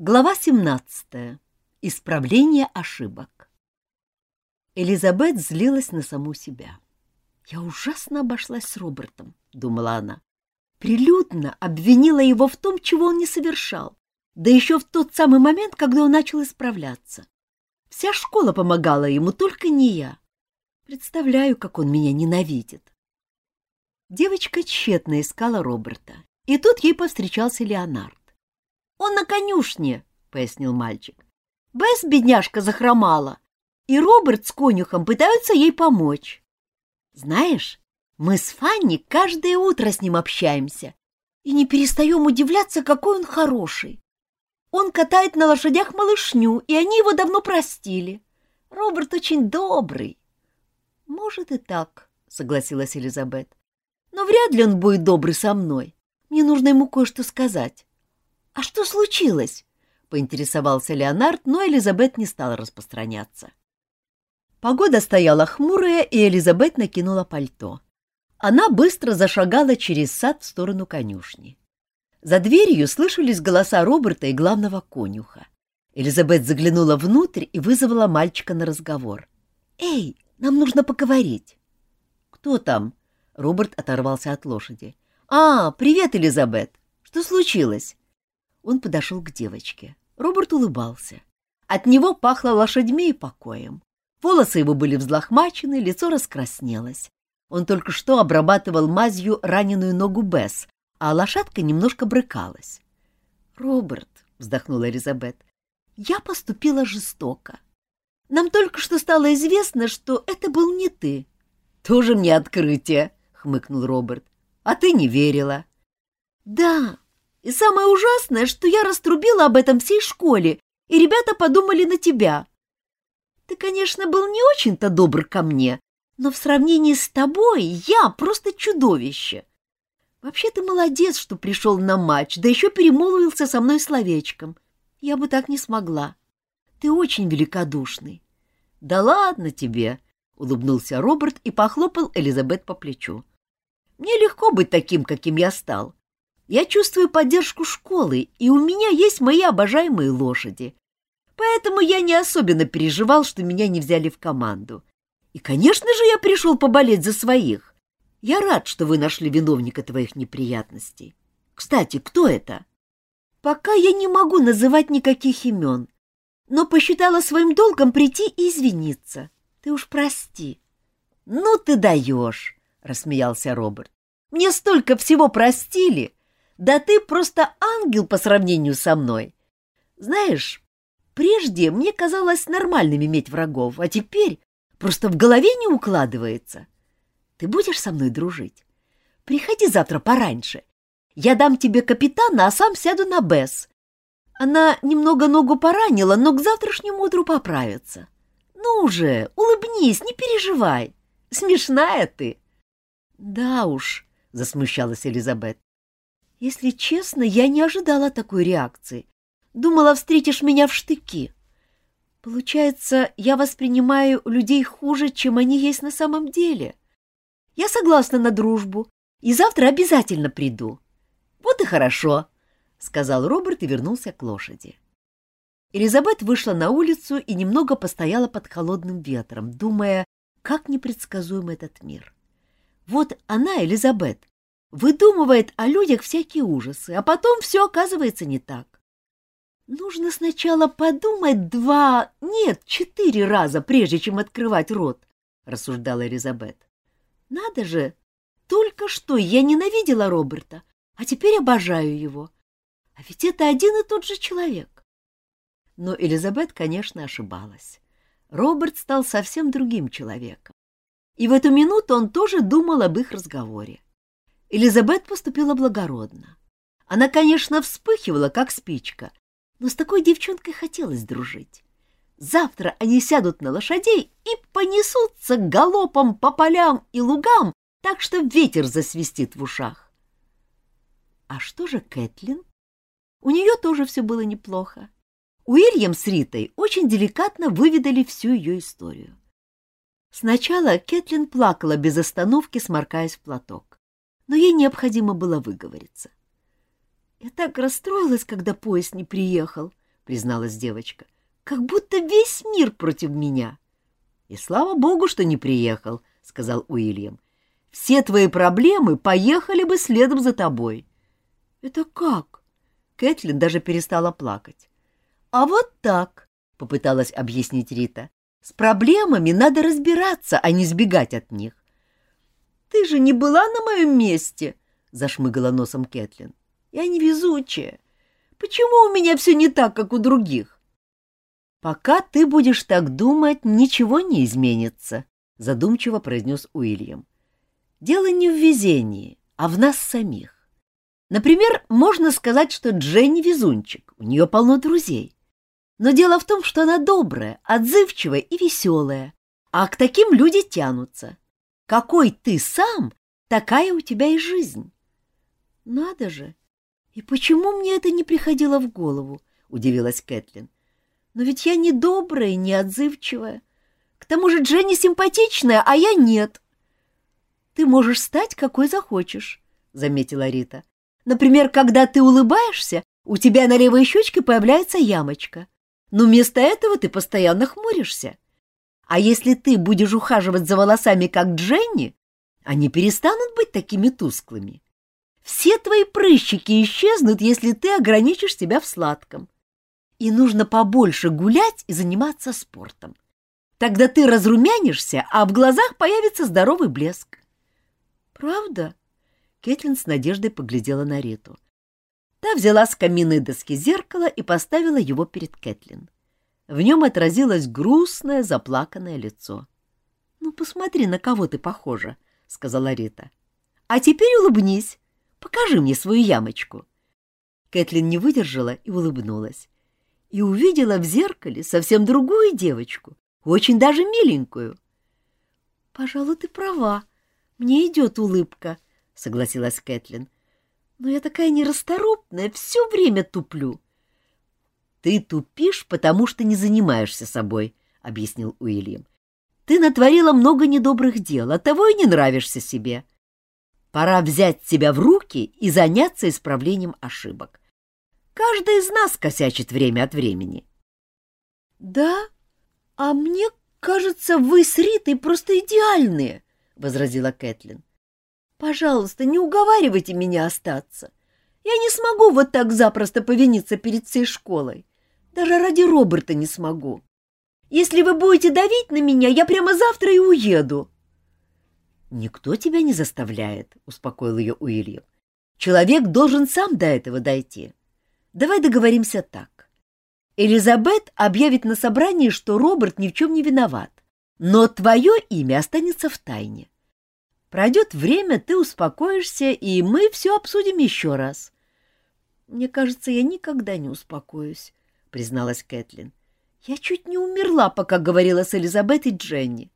Глава 17. Исправление ошибок. Элизабет злилась на саму себя. «Я ужасно обошлась с Робертом», — думала она. Прилюдно обвинила его в том, чего он не совершал, да еще в тот самый момент, когда он начал исправляться. Вся школа помогала ему, только не я. Представляю, как он меня ненавидит. Девочка тщетно искала Роберта, и тут ей повстречался Леонард. Он на конюшне, — пояснил мальчик. Бесс, бедняжка, захромала, и Роберт с конюхом пытаются ей помочь. Знаешь, мы с Фанни каждое утро с ним общаемся и не перестаем удивляться, какой он хороший. Он катает на лошадях малышню, и они его давно простили. Роберт очень добрый. — Может и так, — согласилась Элизабет. — Но вряд ли он будет добрый со мной. Мне нужно ему кое-что сказать. «А что случилось?» — поинтересовался Леонард, но Элизабет не стала распространяться. Погода стояла хмурая, и Элизабет накинула пальто. Она быстро зашагала через сад в сторону конюшни. За дверью слышались голоса Роберта и главного конюха. Элизабет заглянула внутрь и вызвала мальчика на разговор. «Эй, нам нужно поговорить». «Кто там?» Роберт оторвался от лошади. «А, привет, Элизабет. Что случилось?» Он подошел к девочке. Роберт улыбался. От него пахло лошадьми и покоем. Волосы его были взлохмачены, лицо раскраснелось. Он только что обрабатывал мазью раненую ногу Бесс, а лошадка немножко брыкалась. «Роберт», — вздохнула Элизабет, — «я поступила жестоко. Нам только что стало известно, что это был не ты». «Тоже мне открытие», — хмыкнул Роберт. «А ты не верила». «Да, и самое ужасное, что я раструбила об этом всей школе, и ребята подумали на тебя. Ты, конечно, был не очень-то добр ко мне, но в сравнении с тобой я просто чудовище. Вообще ты молодец, что пришел на матч, да еще перемолвился со мной словечком. Я бы так не смогла. Ты очень великодушный. — Да ладно тебе, — улыбнулся Роберт и похлопал Элизабет по плечу. — Мне легко быть таким, каким я стал. Я чувствую поддержку школы, и у меня есть мои обожаемые лошади. Поэтому я не особенно переживал, что меня не взяли в команду. И, конечно же, я пришел поболеть за своих. Я рад, что вы нашли виновника твоих неприятностей. Кстати, кто это? Пока я не могу называть никаких имен, но посчитала своим долгом прийти и извиниться. Ты уж прости. — Ну ты даешь, — рассмеялся Роберт. — Мне столько всего простили. Да ты просто ангел по сравнению со мной. Знаешь, прежде мне казалось нормальным иметь врагов, а теперь просто в голове не укладывается. Ты будешь со мной дружить? Приходи завтра пораньше. Я дам тебе капитана, а сам сяду на Бесс. Она немного ногу поранила, но к завтрашнему утру поправится. Ну же, улыбнись, не переживай. Смешная ты. Да уж, засмущалась Элизабет. Если честно, я не ожидала такой реакции. Думала, встретишь меня в штыки. Получается, я воспринимаю людей хуже, чем они есть на самом деле. Я согласна на дружбу, и завтра обязательно приду. Вот и хорошо, — сказал Роберт и вернулся к лошади. Элизабет вышла на улицу и немного постояла под холодным ветром, думая, как непредсказуем этот мир. Вот она, Элизабет, выдумывает о людях всякие ужасы, а потом все оказывается не так. Нужно сначала подумать два, нет, четыре раза, прежде чем открывать рот, — рассуждала Элизабет. Надо же, только что я ненавидела Роберта, а теперь обожаю его. А ведь это один и тот же человек. Но Элизабет, конечно, ошибалась. Роберт стал совсем другим человеком. И в эту минуту он тоже думал об их разговоре. Элизабет поступила благородно. Она, конечно, вспыхивала, как спичка, но с такой девчонкой хотелось дружить. Завтра они сядут на лошадей и понесутся галопом по полям и лугам, так что ветер засвистит в ушах. А что же Кэтлин? У нее тоже все было неплохо. Уильям с Ритой очень деликатно выведали всю ее историю. Сначала Кэтлин плакала без остановки, сморкаясь в платок но ей необходимо было выговориться. «Я так расстроилась, когда поезд не приехал», — призналась девочка. Как будто весь мир против меня. И слава богу, что не приехал, сказал Уильям. Все твои проблемы поехали бы следом за тобой. Это как? Кэтлин даже перестала плакать. А вот так, попыталась объяснить Рита. С проблемами надо разбираться, а не сбегать от них. Ты же не была на моем месте, зашмыгала носом Кэтлин. Я невезучая. Почему у меня все не так, как у других? Пока ты будешь так думать, ничего не изменится, задумчиво произнес Уильям. Дело не в везении, а в нас самих. Например, можно сказать, что Дженни везунчик, у нее полно друзей. Но дело в том, что она добрая, отзывчивая и веселая, а к таким люди тянутся. Какой ты сам, такая у тебя и жизнь. Надо же, «И почему мне это не приходило в голову?» — удивилась Кэтлин. «Но ведь я не добрая, не отзывчивая. К тому же Дженни симпатичная, а я нет». «Ты можешь стать какой захочешь», — заметила Рита. «Например, когда ты улыбаешься, у тебя на левой щечке появляется ямочка. Но вместо этого ты постоянно хмуришься. А если ты будешь ухаживать за волосами, как Дженни, они перестанут быть такими тусклыми. Все твои прыщики исчезнут, если ты ограничишь себя в сладком. И нужно побольше гулять и заниматься спортом. Тогда ты разрумянишься, а в глазах появится здоровый блеск. Правда? Кэтлин с надеждой поглядела на Риту. Та взяла с каминной доски зеркало и поставила его перед Кэтлин. В нем отразилось грустное, заплаканное лицо. — Ну, посмотри, на кого ты похожа, — сказала Рита. — А теперь улыбнись, Покажи мне свою ямочку. Кэтлин не выдержала и улыбнулась. И увидела в зеркале совсем другую девочку, очень даже миленькую. — Пожалуй, ты права. Мне идет улыбка, — согласилась Кэтлин. — Но я такая нерасторопная, все время туплю. — Ты тупишь, потому что не занимаешься собой, — объяснил Уильям. — Ты натворила много недобрых дел, оттого и не нравишься себе. — Пора взять себя в руки и заняться исправлением ошибок. Каждый из нас косячит время от времени. — Да, а мне кажется, вы с Ритой просто идеальные, — возразила Кэтлин. — Пожалуйста, не уговаривайте меня остаться. Я не смогу вот так запросто повиниться перед всей школой. Даже ради Роберта не смогу. Если вы будете давить на меня, я прямо завтра и уеду. «Никто тебя не заставляет», — успокоил ее Уильям. «Человек должен сам до этого дойти. Давай договоримся так. Элизабет объявит на собрании, что Роберт ни в чем не виноват, но твое имя останется в тайне. Пройдет время, ты успокоишься, и мы все обсудим еще раз». «Мне кажется, я никогда не успокоюсь», — призналась Кэтлин. «Я чуть не умерла, пока говорила с Элизабет и Дженни.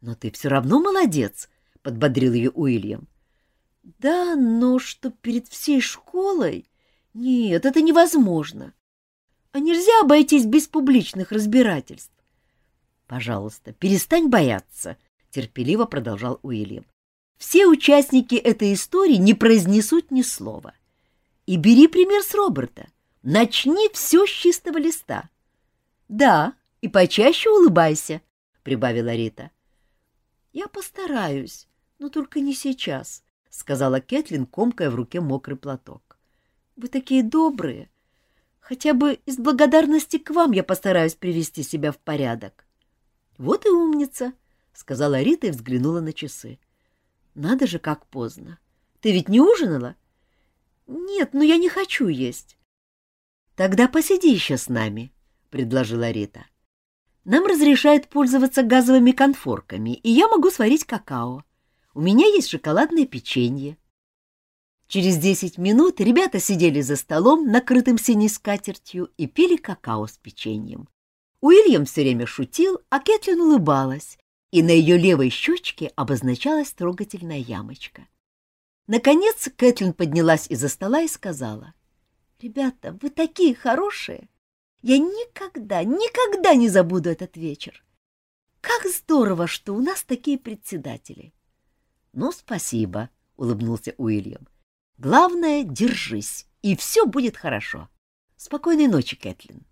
«Но ты все равно молодец», — подбодрил ее Уильям. «Да, но что перед всей школой? Нет, это невозможно. А нельзя обойтись без публичных разбирательств?» «Пожалуйста, перестань бояться», — терпеливо продолжал Уильям. «Все участники этой истории не произнесут ни слова. И бери пример с Роберта. Начни все с чистого листа». «Да, и почаще улыбайся», — прибавила Рита. «Я постараюсь, но только не сейчас», — сказала Кэтлин, комкая в руке мокрый платок. «Вы такие добрые. Хотя бы из благодарности к вам я постараюсь привести себя в порядок». «Вот и умница», — сказала Рита и взглянула на часы. «Надо же, как поздно. Ты ведь не ужинала?» «Нет, но я не хочу есть». «Тогда посиди еще с нами», — предложила Рита. Нам разрешают пользоваться газовыми конфорками, и я могу сварить какао. У меня есть шоколадное печенье. Через десять минут ребята сидели за столом, накрытым синей скатертью, и пили какао с печеньем. Уильям все время шутил, а Кэтлин улыбалась, и на ее левой щечке обозначалась трогательная ямочка. Наконец Кэтлин поднялась из-за стола и сказала, «Ребята, вы такие хорошие! Я никогда, никогда не забуду этот вечер. Как здорово, что у нас такие председатели. — Ну, спасибо, — улыбнулся Уильям. — Главное, держись, и все будет хорошо. Спокойной ночи, Кэтлин.